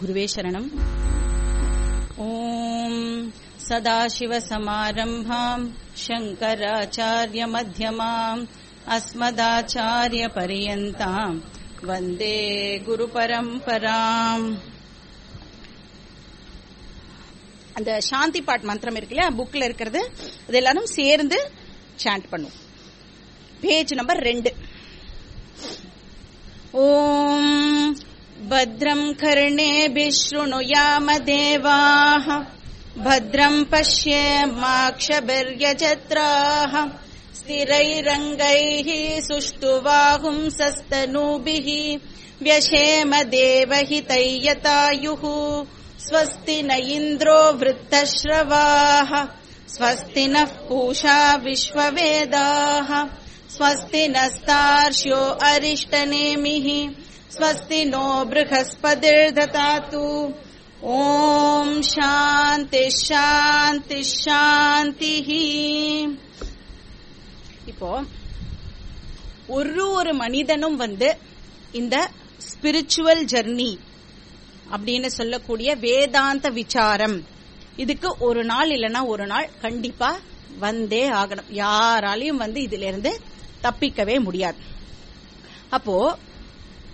गुरुवे शरणम् ॐ सदाशिवसमारम्भाम् शङ्कराचार्यमध्यमाम् अस्मदाचार्यपर्यन्ताम् वन्दे குருபரம்பராம் அந்த சாந்தி பாட் மந்திரம் இருக்கு இல்லையா புக்ல இருக்கிறது அது எல்லாரும் சேர்ந்து சாண்ட் பண்ணும் பேஜ் நம்பர் ரெண்டு ஓம் भद्रम् कर्णेभिः शृणुयाम भद्रम् पश्येमाक्षभिर्यजत्राः स्थिरैरङ्गैः सुष्ठुवाहुंसस्तनूभिः व्यशेम देवहितैयतायुः स्वस्ति न इन्द्रो वृत्तश्रवाः स्वस्ति नः पूषा विश्ववेदाः स्वस्ति नस्तार्ष्यो अरिष्टनेमिः स्वस्ति नो बृहस्पतिर्दतातु ॐ சாந்தி சாந்தி சாந்தி இப்போ ஒரு ஒரு மனிதனும் வந்து இந்த ஸ்பிரிச்சுவல் ஜெர்னி அப்படின்னு சொல்லக்கூடிய வேதாந்த விசாரம் இதுக்கு ஒரு நாள் இல்லைன்னா ஒரு நாள் கண்டிப்பா வந்தே ஆகணும் யாராலையும் வந்து இதுல இருந்து தப்பிக்கவே முடியாது அப்போ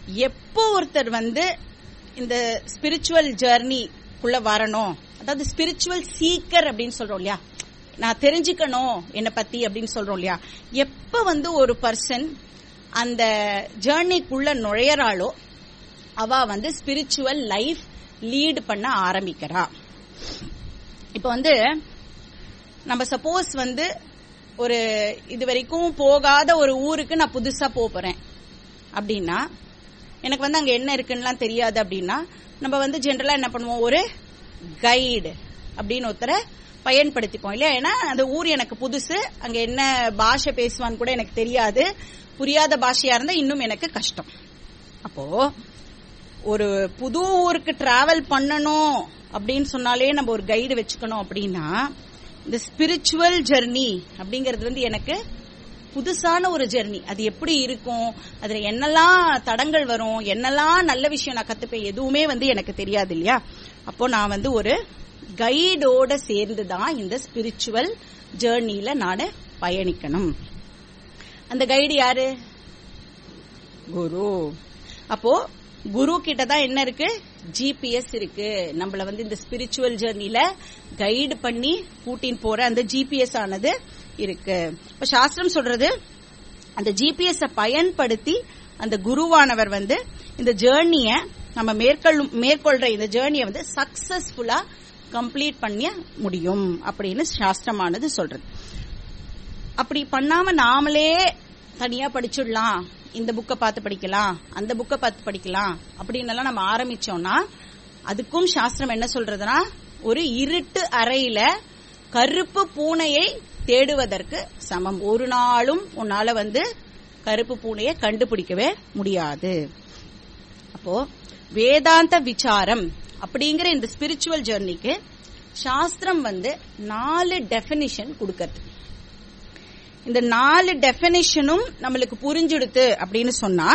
எப்போ ஒருத்தர் வந்து இந்த ஸ்பிரிச்சுவல் ஜேர்னிக்குள்ள வரணும் அதாவது ஸ்பிரிச்சுவல் சீக்கர் அப்படின்னு சொல்றோம் இல்லையா? நான் தெரிஞ்சுக்கணும் என்னை பத்தி அப்படின்னு சொல்றோம் இல்லையா? எப்ப வந்து ஒரு பர்சன் அந்த ஜேர்னிக்குள்ள நுழையறாளோ அவ வந்து ஸ்பிரிச்சுவல் லைஃப் லீடு பண்ண ஆரம்பிக்கிறா. இப்ப வந்து நம்ம சப்போஸ் வந்து ஒரு இது வரைக்கும் போகாத ஒரு ஊருக்கு நான் புதுசா போறேன். அப்படின்னா எனக்கு வந்து அங்க என்ன இருக்குன்னுலாம் தெரியாது அப்படின்னா நம்ம வந்து ஜென்ரலா என்ன பண்ணுவோம்? ஒரு கைடு அப்படின்னு ஒருத்தரை பயன்படுத்திப்போம் இல்லையா? ஏன்னா அந்த ஊர் எனக்கு புதுசு அங்க என்ன பாஷை பேசுவான்னு கூட எனக்கு தெரியாது. புரியாத பாஷையா இருந்தா இன்னும் எனக்கு கஷ்டம். அப்போ ஒரு புது ஊருக்கு டிராவல் பண்ணணும் அப்படின்னு சொன்னாலே நம்ம ஒரு கைடு வச்சுக்கணும் அப்படின்னா இந்த ஸ்பிரிச்சுவல் ஜெர்னி அப்படிங்கறது வந்து எனக்கு புதுசான ஒரு ஜெர்னி. அது எப்படி இருக்கும்? அதுல என்னெல்லாம் தடங்கள் வரும்? என்னெல்லாம் நல்ல விஷயம் நான் கத்துப்பேன்? எதுவுமே வந்து எனக்கு தெரியாது இல்லையா? அப்போ நான் வந்து ஒரு கைடோட சேர்ந்து தான் இந்த ஸ்பிரிச்சுவல் ஜேர்னியில நான் பயணிக்கணும். அந்த கைடு யாரு? குரு. அப்போ குரு கிட்ட தான் என்ன இருக்கு? ஜிபிஎஸ் இருக்கு. நம்மள வந்து இந்த ஸ்பிரிச்சுவல் ஜேர்னில கைடு பண்ணி கூட்டின்னு போற அந்த ஜிபிஎஸ் ஆனது இருக்கு. இப்ப சாஸ்திரம் சொல்றது அந்த ஜிபிஎஸ் பயன்படுத்தி அந்த குருவானவர் வந்து இந்த ஜேர்னிய நம்ம மேற்கொள்ளும் மேற்கொள்ற இந்த ஜேர்னியை வந்து சக்சஸ்ஃபுல்லா கம்ப்ளீட் பண்ண முடியும் அப்படின்னு சாஸ்திரமானது சொல்றது. அப்படி பண்ணாம நாமளே தனியா படிச்சுடலாம். இந்த புக்கை பார்த்து படிக்கலாம். அந்த புக்கை பார்த்து படிக்கலாம். அப்படின்னு நம்ம ஆரம்பிச்சோம்னா அதுக்கும் சாஸ்திரம் என்ன சொல்றதுன்னா ஒரு இருட்டு அறையில கருப்பு பூனையை தேடுவதற்கு சமம். ஒரு நாளும் உன்னால வந்து கருப்பு பூனையை கண்டுபிடிக்கவே முடியாது. அப்போ வேதாந்த விசாரம் அப்படிங்கிற இந்த ஸ்பிரிச்சுவல் ஜெர்னிக்கு சாஸ்திரம் வந்து நாலு டெபினிஷன் கொடுக்கறது. இந்த நாலு டெபினிஷனும் நம்மளுக்கு புரிஞ்சுடுத்து அப்படின்னு சொன்னா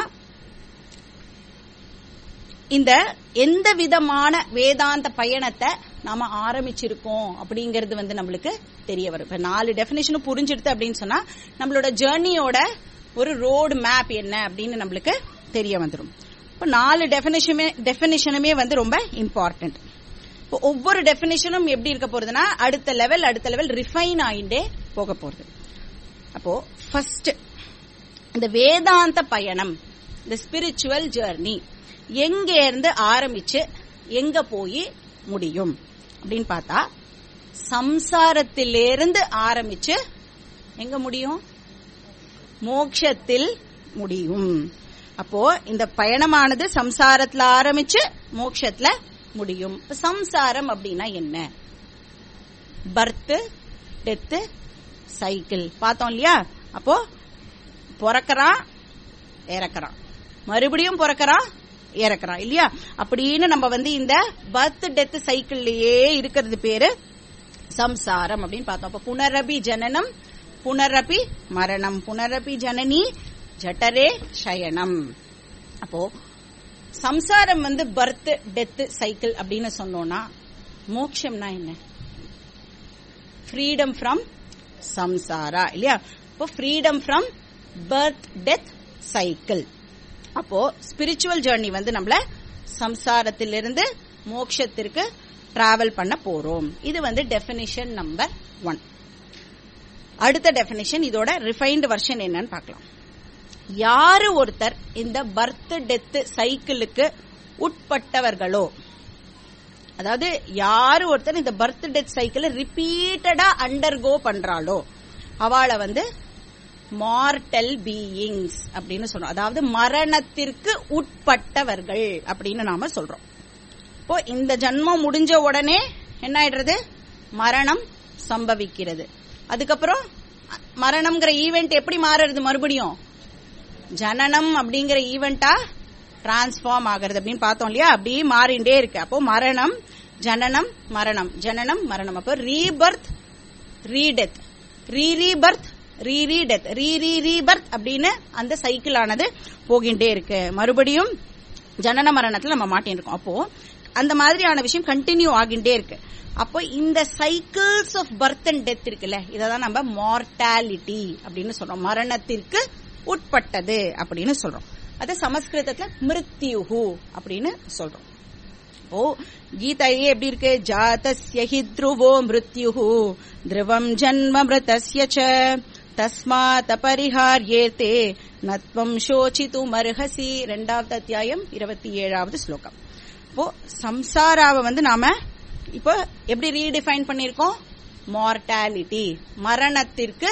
இந்த எந்த விதமான வேதாந்த பயணத்தை நாம ஆரம்பிச்சிருக்கோம் அப்படிங்கறது வந்து நம்மளுக்கு தெரிய வரும். இப்ப நாலு டெபினேஷனும் புரிஞ்சிடுது அப்படின்னு சொன்னா நம்மளோட ஜேர்னியோட ஒரு ரோடு மேப் என்ன அப்படின்னு நம்மளுக்கு தெரிய வந்துடும் இப்போ நாலு டெபினேஷனுமே டெபினேஷனுமே வந்து ரொம்ப இம்பார்ட்டன்ட் இப்போ ஒவ்வொரு டெபினேஷனும் எப்படி இருக்க போறதுன்னா அடுத்த லெவல் அடுத்த லெவல் ரிஃபைன் ஆயிண்டே போக போறது. அப்போ ஃபர்ஸ்ட் இந்த வேதாந்த பயணம் இந்த ஸ்பிரிச்சுவல் ஜேர்னி எங்க இருந்து ஆரம்பிச்சு எங்க போய் முடியும். அப்படின்னு பார்த்தா சம்சாரத்திலிருந்து ஆரம்பிச்சு எங்க முடியும்? மோக்ஷத்தில் முடியும். அப்போ இந்த பயணமானது சம்சாரத்துல ஆரம்பிச்சு மோக்ஷத்துல முடியும். சம்சாரம் அப்படின்னா என்ன? Birth death cycle. பார்த்தோம் இல்லையா? அப்போ பிறக்கறான் இறக்குறான் மறுபடியும் பிறக்கறான் இறக்குறான் இல்லையா? அப்படின்னு நம்ம வந்து இந்த பர்த் டெத் சைக்கிள்லயே இருக்கிறது பேரு சம்சாரம் அப்படின்னு பார்த்தோம். அப்ப புனரபி ஜனனம் புனரபி மரணம் புனரபி ஜனனி ஜட்டரே சயனம் அப்போ சம்சாரம் வந்து பர்த் டெத் சைக்கிள் அப்படின்னு சொன்னோம்னா மோட்சம்னா என்ன? ஃப்ரீடம் ஃப்ரம் சம்சாரா இல்லையா? இப்போ freedom from birth death cycle அப்போ ஸ்பிரிச்சுவல் ஜேர்னி வந்து நம்மள சம்சாரத்திலிருந்து மோக்ஷத்திற்கு டிராவல் பண்ண போறோம். இது வந்து டெபினிஷன் நம்பர் ஒன் அடுத்த டெபினிஷன் இதோட ரிஃபைன்டு வெர்ஷன் என்னன்னு பார்க்கலாம். யாரு ஒருத்தர் இந்த பர்த் டெத் சைக்கிளுக்கு உட்பட்டவர்களோ அதாவது யாரு ஒருத்தர் இந்த பர்த் டெத் சைக்கிள் ரிப்பீட்டடா அண்டர்கோ பண்றாளோ அவளை வந்து மார்டல் பீயிங்ஸ் அப்படின்னு சொல்றோம். அதாவது மரணத்திற்கு உட்பட்டவர்கள் அப்படின்னு நாம சொல்றோம். இப்போ இந்த ஜன்மம் முடிஞ்ச உடனே என்ன ஆயிடுறது மரணம் சம்பவிக்கிறது. அதுக்கப்புறம் மரணம்ங்கிற ஈவெண்ட் எப்படி மாறுறது மறுபடியும்? ஜனனம் அப்படிங்கிற ஈவெண்டா டிரான்ஸ்ஃபார்ம் ஆகிறது அப்படின்னு பார்த்தோம் இல்லையா? அப்படியே மாறிண்டே இருக்கு. அப்போ மரணம் ஜனனம் மரணம். ஜனனம் மரணம். அப்போ rebirth redeath re re death re re rebirth அப்படின்னு அந்த சைக்கிள் ஆனது போகின்றே இருக்கு. மறுபடியும் ஜனன மரணத்துல நம்ம மாட்டிருக்கோம் அப்போ அந்த மாதிரியான விஷயம் கண்டினியூ ஆகின்றே இருக்கு. அப்போ இந்த cycles of birth and death இருக்குல்ல இதான் நம்ம மார்டாலிட்டி அப்படின்னு சொல்றோம். மரணத்திற்கு உட்பட்டது அப்படின்னு சொல்றோம். அது சமஸ்கிருதத்துல மிருத்யுஹு அப்படின்னு சொல்றோம். ஓ கீதையே எப்படி இருக்கு? ஜாதஸ்ய ஹி த்ருவோ மிருத்யுஹு த்ருவம் ஜன்ம மிருதஸ்ய தஸ்மாத் அபரிஹார்யேதே நத்வம் சோசித்து மருகசி ரெண்டாவது அத்தியாயம் இருபத்தி ஏழாவது ஸ்லோகம் இப்போ சம்சாராவை வந்து நாம இப்போ எப்படி ரீடிஃபைன் பண்ணிருக்கோம் மார்டாலிட்டி மரணத்திற்கு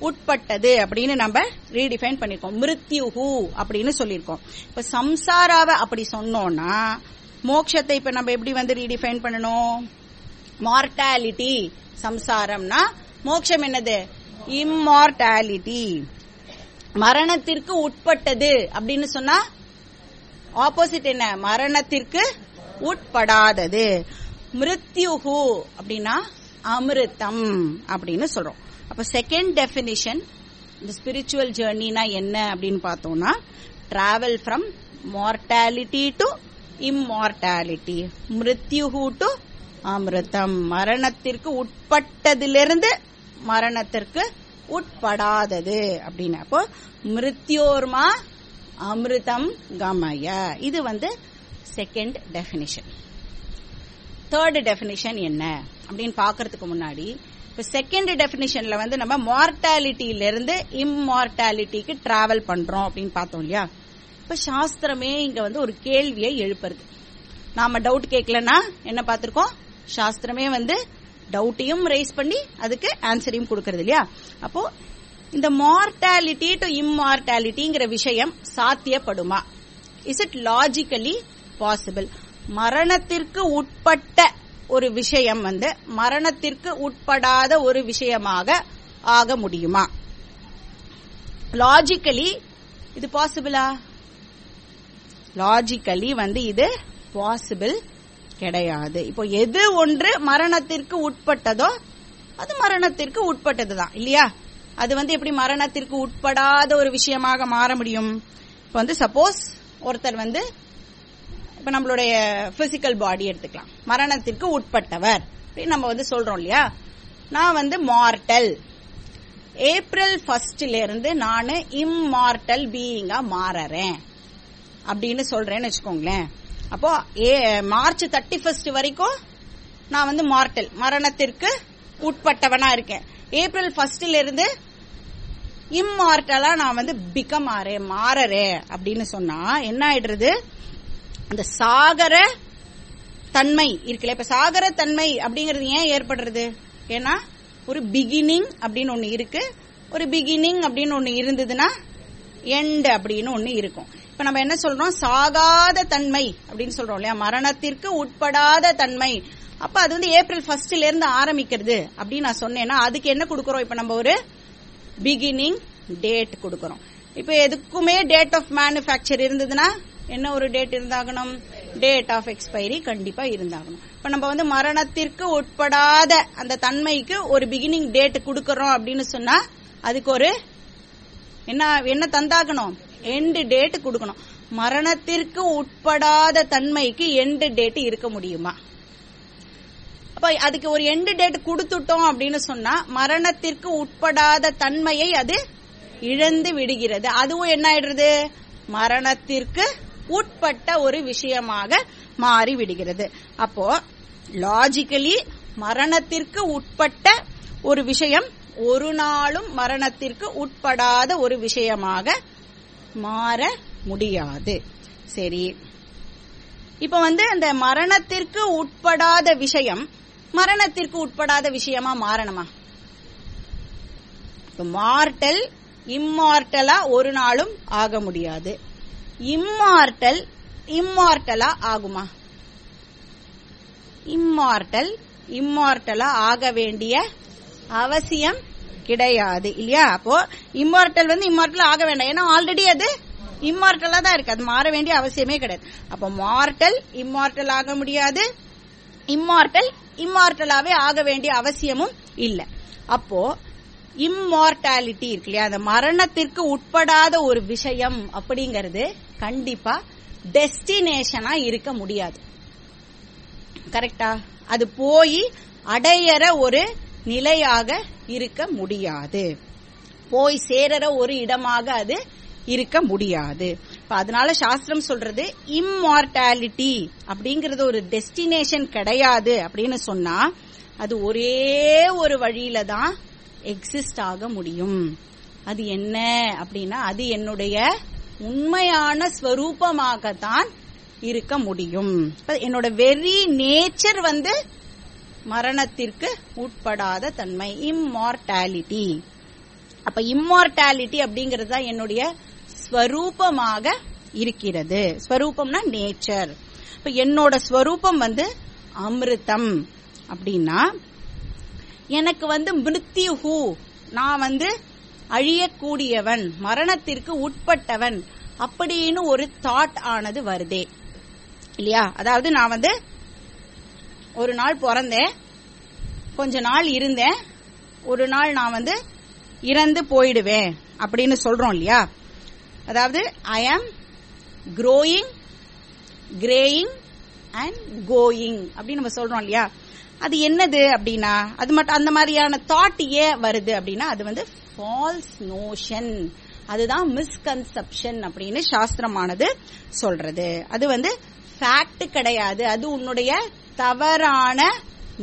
உட்பட்டது அப்படின்னு நம்ம ரீடிஃபைன் பண்ணிருக்கோம் மிருத்யுஹு அப்படின்னு சொல்லியிருக்கோம். இப்ப சம்சாராவை அப்படி சொன்னோம்னா மோட்சத்தை இப்ப நம்ம எப்படி வந்து ரீடிஃபைன் பண்ணணும்? மார்டாலிட்டி சம்சாரம்னா மோட்சம் என்னது? இம்மார்டாலிட்டி. மரணத்திற்கு உட்பட்டது அப்படின்னு சொன்னா ஆப்போசிட் என்ன? மரணத்திற்கு உட்படாதது. மிருத்யுஹு அப்படின்னா அமிர்தம் அப்படின்னு சொல்றோம். அப்ப செகண்ட் டெபினிஷன் இந்த ஸ்பிரிச்சுவல் ஜேர்னினா என்ன அப்படின்னு பார்த்தோம்னா travel from mortality to immortality மிருத்யுஹு to அமிர்தம். மரணத்திற்கு உட்பட்டதிலிருந்து மரணத்திற்கு உட்படாதது அப்படின்னு. அப்போ மிருத்யோர்மா அமிர்தம் கமய. இது வந்து செகண்ட் டெபினிஷன் தேர்ட் டெபினிஷன் என்ன? அப்படின்னு பாக்குறதுக்கு முன்னாடி இப்ப செகண்ட் டெபினிஷன்ல வந்து நம்ம மார்டாலிட்டியில இருந்து இம்மார்டாலிட்டிக்கு டிராவல் பண்றோம் அப்படின்னு பார்த்தோம் இல்லையா? இப்ப சாஸ்திரமே இங்க வந்து ஒரு கேள்வியை எழுப்புறது. நாம டவுட் கேட்கலன்னா என்ன பார்த்திருக்கோம்? சாஸ்திரமே வந்து டவுட்டையும் ரைஸ் பண்ணி அதுக்கு ஆன்சரையும் கொடுக்கறது இல்லையா? அப்போ இந்த மார்டாலிட்டி டு இம்மார்டாலிட்டிங்கிற விஷயம் சாத்தியப்படுமா? இஸ் இட் லாஜிக்கலி பாசிபிள் மரணத்திற்கு உட்பட்ட ஒரு விஷயம் வந்து மரணத்திற்கு உட்படாத ஒரு விஷயமாக ஆக முடியுமா? லாஜிக்கலி இது பாசிபிளா லாஜிக்கலி வந்து இது பாசிபிள் கிடையாது. இப்போ எது ஒன்று மரணத்திற்கு உட்பட்டதோ அது மரணத்திற்கு உட்பட்டது தான் இல்லையா? அது வந்து எப்படி மரணத்திற்கு உட்படாத ஒரு விஷயமாக மாற முடியும்? இப்போ வந்து சப்போஸ் ஒருத்தர் வந்து இப்ப நம்மளுடைய பிசிக்கல் பாடி எடுத்துக்கலாம். மரணத்திற்கு உட்பட்டவர். அப்படின்னு நம்ம வந்து சொல்றோம் இல்லையா? நான் வந்து மார்டல் ஏப்ரல் ஃபர்ஸ்ட்ல இருந்து நான் இம்மார்டல் பீயிங்கா மாறறேன். அப்படின்னு சொல்றேன்னு வச்சுக்கோங்களேன். அப்போ ஏ மார்ச் தேர்ட்டி ஃபர்ஸ்ட் வரைக்கும் நான் வந்து மார்டல் மரணத்திற்கு உட்பட்டவனா இருக்கேன். ஏப்ரல் ஃபர்ஸ்ட்ல இருந்து இம்மார்டலா நான் வந்து பிகம் ஆறேன் மாறறே அப்படின்னு சொன்னா என்ன ஆயிடுறது? அந்த சாகர தன்மை இருக்குல்ல இப்ப சாகர தன்மை அப்படிங்கறது ஏன் ஏற்படுறது? ஏன்னா ஒரு பிகினிங் அப்படின்னு ஒண்ணு இருக்கு. ஒரு பிகினிங் அப்படின்னு ஒண்ணு இருந்ததுன்னா எண்ட் அப்படின்னு ஒண்ணு இருக்கும். இப்ப நம்ம என்ன சொல்றோம்? சாகாத தன்மை அப்படின்னு சொல்றோம் இல்லையா? மரணத்திற்கு உட்படாத தன்மை. அப்ப அது வந்து ஏப்ரல் ஃபர்ஸ்ட்ல இருந்து ஆரம்பிக்கிறது அப்படின்னு நான் சொன்னேன்னா அதுக்கு என்ன கொடுக்கறோம்? இப்ப நம்ம ஒரு பிகினிங் டேட் கொடுக்கறோம். இப்ப எதுக்குமே டேட் ஆஃப் மேனுஃபேக்சர் இருந்ததுன்னா என்ன ஒரு டேட் இருந்தாகணும்? டேட் ஆஃப் எக்ஸ்பைரி கண்டிப்பா இருந்தாகணும். இப்ப நம்ம வந்து மரணத்திற்கு உட்படாத அந்த தன்மைக்கு ஒரு பிகினிங் டேட் கொடுக்கறோம் அப்படின்னு சொன்னா அதுக்கு ஒரு என்ன என்ன தந்தாகணும்? எண்டு டேட் கொடுக்கணும். மரணத்திற்கு உட்படாத தன்மைக்கு எண்டு டேட் இருக்க முடியுமா? அப்ப அதுக்கு ஒரு எண்டு டேட் கொடுத்துட்டோம் அப்படின்னு சொன்னா மரணத்திற்கு உட்படாத தன்மையை அது இழந்து விடுகிறது. அதுவும் என்ன ஆயிடுறது? மரணத்திற்கு உட்பட்ட ஒரு விஷயமாக மாறி விடுகிறது. அப்போ லாஜிக்கலி மரணத்திற்கு உட்பட்ட ஒரு விஷயம் ஒரு நாளும் மரணத்திற்கு உட்படாத ஒரு விஷயமாக மாற முடியாது. சரி. இப்ப வந்து அந்த மரணத்திற்கு உட்படாத விஷயம் மரணத்திற்கு உட்படாத விஷயமா மாறணுமா? மார்டல் இம்மார்டலா ஒரு நாளும் ஆக முடியாது. இம்மார்டல் இம்மார்டலா ஆகுமா? இம்மார்டல் இம்மார்டலா ஆக வேண்டிய அவசியம் கிடையாது இல்லையா? அப்போ இம்மார்டல் வந்து இம்மார்டல் ஆக வேண்டாம். ஏன்னா ஆல்ரெடி அது இம்மார்டலா தான் இருக்கு. அது மாற வேண்டிய அவசியமே கிடையாது. அப்போ மார்டல் இம்மார்டல் ஆக முடியாது. இம்மார்டல் இம்மார்டலாவே ஆக வேண்டிய அவசியமும் இல்லை. அப்போ இம்மார்டாலிட்டி இருக்கு இல்லையா? அந்த மரணத்திற்கு உட்படாத ஒரு விஷயம் அப்படிங்கறது கண்டிப்பா டெஸ்டினேஷனா இருக்க முடியாது. கரெக்டா அது போய் அடையற ஒரு நிலையாக இருக்க முடியாது. போய் சேரற ஒரு இடமாக அது இருக்க முடியாது. அதனால சாஸ்திரம் சொல்றது இம்மார்டாலிட்டி அப்படிங்கறது ஒரு டெஸ்டினேஷன் கிடையாது அப்படின்னு சொன்னா அது ஒரே ஒரு வழியில தான் எக்ஸிஸ்ட் ஆக முடியும். அது என்ன அப்படின்னா அது என்னுடைய உண்மையான ஸ்வரூபமாகத்தான் இருக்க முடியும். என்னோட வெரி நேச்சர் வந்து மரணத்திற்கு உட்படாத தன்மை இம்மார்டாலிட்டி அப்ப இம்மார்டாலிட்டி அப்படிங்கிறது தான் என்னுடைய ஸ்வரூபமாக இருக்கிறது. ஸ்வரூபம்னா நேச்சர் இப்ப என்னோட ஸ்வரூபம் வந்து அமிர்தம் அப்படின்னா எனக்கு வந்து மிருத்யுஹு நான் வந்து அழியக்கூடியவன் மரணத்திற்கு உட்பட்டவன் அப்படின்னு ஒரு தாட் ஆனது வருதே. இல்லையா? அதாவது நான் வந்து ஒரு நாள் பிறந்தேன். கொஞ்ச நாள் இருந்தேன். ஒரு நாள் நான் வந்து இறந்து போயிடுவேன் அப்படின்னு சொல்றோம் இல்லையா? அதாவது ஐ ஆம் க்ரோயிங் கிரேயிங் அண்ட் கோயிங் அப்படின்னு நம்ம சொல்றோம் இல்லையா? அது என்னது அப்படின்னா அது மட்டும் அந்த மாதிரியான தாட் ஏன் வருது அப்படின்னா அது வந்து ஃபால்ஸ் நோஷன் அதுதான் மிஸ்கன்செப்ஷன் அப்படின்னு சாஸ்திரமானது சொல்றது. அது வந்து ஃபேக்ட் கிடையாது. அது உன்னுடைய தவறான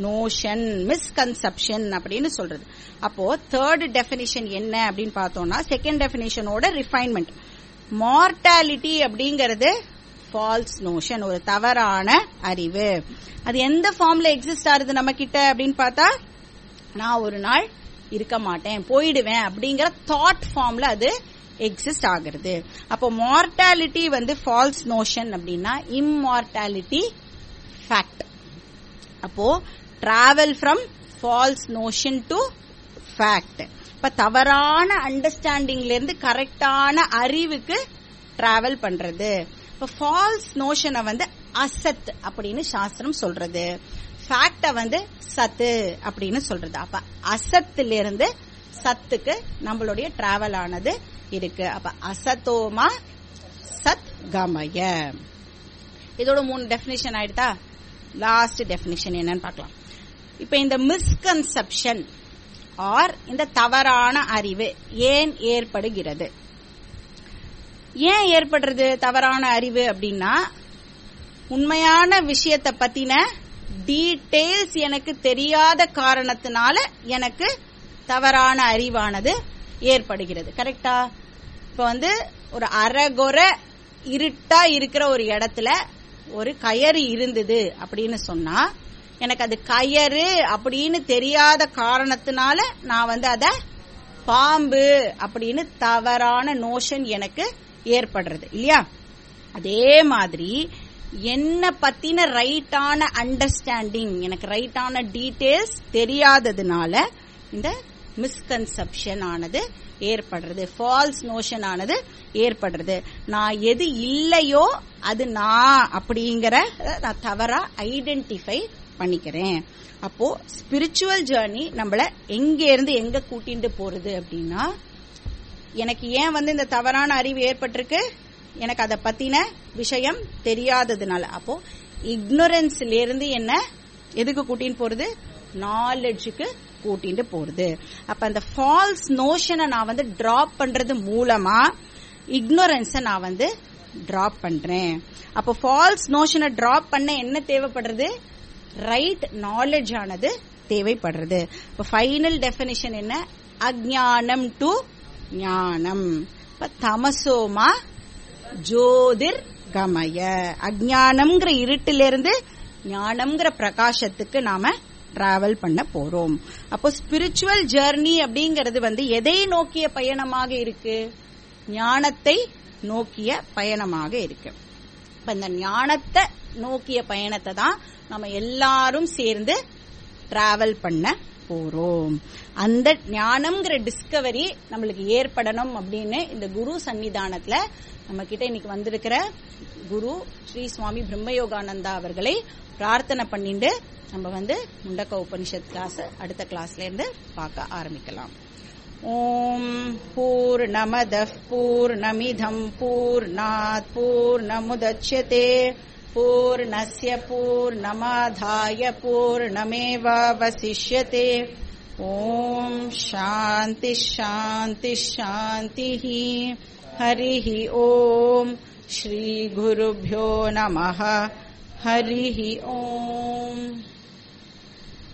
நோஷன் மிஸ்கன்செப்ஷன் அப்படின்னு சொல்றது. அப்போ தேர்ட் டெபினிஷன் என்ன அப்படின்னு பார்த்தோம்னா செகண்ட் டெபினிஷனோட ரிஃபைன்மெண்ட் மார்டாலிட்டி அப்படிங்கிறது ஃபால்ஸ் நோஷன் ஒரு தவறான அறிவு. அது எந்த ஃபார்ம்ல எக்ஸிஸ்ட் ஆகுது நம்ம கிட்ட அப்படின்னு பார்த்தா நான் ஒரு நாள் இருக்க மாட்டேன் போயிடுவேன் அப்படிங்கிற தாட் ஃபார்ம்ல அது எக்ஸிஸ்ட் ஆகுறது. அப்போ மார்டாலிட்டி வந்து ஃபால்ஸ் நோஷன் அப்படின்னா இம்மார்டாலிட்டி ஃபேக்ட் அப்போ travel from false notion to fact இப்ப தவறான அண்டர்ஸ்டாண்டிங்ல இருந்து கரெக்டான அறிவுக்கு டிராவல் பண்றது. இப்ப ஃபால்ஸ் நோஷனை வந்து அசத் அப்படின்னு சாஸ்திரம் சொல்றது. ஃபேக்ட வந்து சத்து அப்படின்னு சொல்றது. அப்ப அசத்துல இருந்து சத்துக்கு நம்மளுடைய டிராவல் ஆனது இருக்கு. அப்ப அசத்தோமா சத் கமய இதோட மூணு டெபினிஷன் ஆயிடுதா? லாஸ்ட் டெபினிஷன் என்னன்னு பார்க்கலாம். இப்ப இந்த மிஸ்கன்செப்ஷன் ஆர் இந்த தவறான அறிவு ஏன் ஏற்படுகிறது? ஏன் ஏற்படுறது தவறான அறிவு அப்படின்னா உண்மையான விஷயத்தை பத்தின டீட்டெயில்ஸ் எனக்கு தெரியாத காரணத்தினால எனக்கு தவறான அறிவானது ஏற்படுகிறது. கரெக்டா இப்ப வந்து ஒரு அறகுற இருட்டா இருக்கிற ஒரு இடத்துல ஒரு கயறு இருந்தது அப்படின்னு சொன்னா எனக்கு அது கயறு அப்படின்னு தெரியாத காரணத்தினால நான் வந்து அத பாம்பு அப்படின்னு தவறான நோஷன் எனக்கு ஏற்படுறது இல்லையா? அதே மாதிரி என்ன பத்தின ரைட்டான அண்டர்ஸ்டாண்டிங் எனக்கு ரைட்டான டீட்டெயில்ஸ் தெரியாததுனால இந்த மிஸ்கன்செப்ஷன் ஆனது ஏற்படுறது. ஃபால்ஸ் நோஷன் ஆனது ஏற்படுறது. நான் எது இல்லையோ அது நான் அப்படிங்கிற நான் தவறா ஐடென்டிஃபை பண்ணிக்கிறேன். அப்போ ஸ்பிரிச்சுவல் ஜேர்னி நம்மள எங்க இருந்து எங்க கூட்டிட்டு போறது அப்படின்னா எனக்கு ஏன் வந்து இந்த தவறான அறிவு ஏற்பட்டிருக்கு? எனக்கு அதை பத்தின விஷயம் தெரியாததுனால. அப்போ இக்னோரன்ஸ்ல இருந்து என்ன எதுக்கு கூட்டின்னு போறது? நாலெட்ஜுக்கு கூட்டிட்டு போறது. அப்ப அந்த ஃபால்ஸ் நோஷனை நான் வந்து டிராப் பண்றது மூலமா இக்னோரன்ஸை நான் வந்து டிராப் பண்றேன். அப்போ ஃபால்ஸ் நோஷனை டிராப் பண்ண என்ன தேவைப்படுறது? ரைட் நாலேஜ் ஆனது தேவைப்படுறது. இப்போ ஃபைனல் டெபினிஷன் என்ன? அஜானம் டு ஞானம். இப்ப தமசோமா ஜோதிர் கமய அஜானம்ங்கிற இருட்டிலிருந்து ஞானம்ங்கிற பிரகாசத்துக்கு நாம டிராவல் பண்ண போறோம். அப்போ ஸ்பிரிச்சுவல் ஜேர்னி அப்படிங்கிறது வந்து எதை நோக்கிய பயணமாக இருக்கு? ஞானத்தை நோக்கிய பயணமாக இருக்கு. இப்ப இந்த ஞானத்தை நோக்கிய பயணத்தை தான் நம்ம எல்லாரும் சேர்ந்து டிராவல் பண்ண போறோம். அந்த ஞானம்ங்கிற டிஸ்கவரி நம்மளுக்கு ஏற்படணும் அப்படின்னு இந்த குரு சன்னிதானத்துல நம்ம கிட்ட இன்னைக்கு வந்திருக்கிற குரு ஸ்ரீ சுவாமி பிரம்மயோகானந்தா அவர்களை பிரார்த்தனை பண்ணிட்டு நம்ம வந்து முண்டக்க உபனிஷத் கிளாஸ் அடுத்த கிளாஸ்ல இருந்து பார்க்க ஆரம்பிக்கலாம் ஓம் பூர்ணமதः பூர்ணமிதம் பூர்ணாத் பூர்ணமுதட்சியதே पूर्णस्य पूर्णमाधाय पूर्णमेवावशिष्यते ॐ शान्तिः शान्तिः शान्तिः हरिः ॐ श्रीगुरुभ्यो नमः हरिः ॐ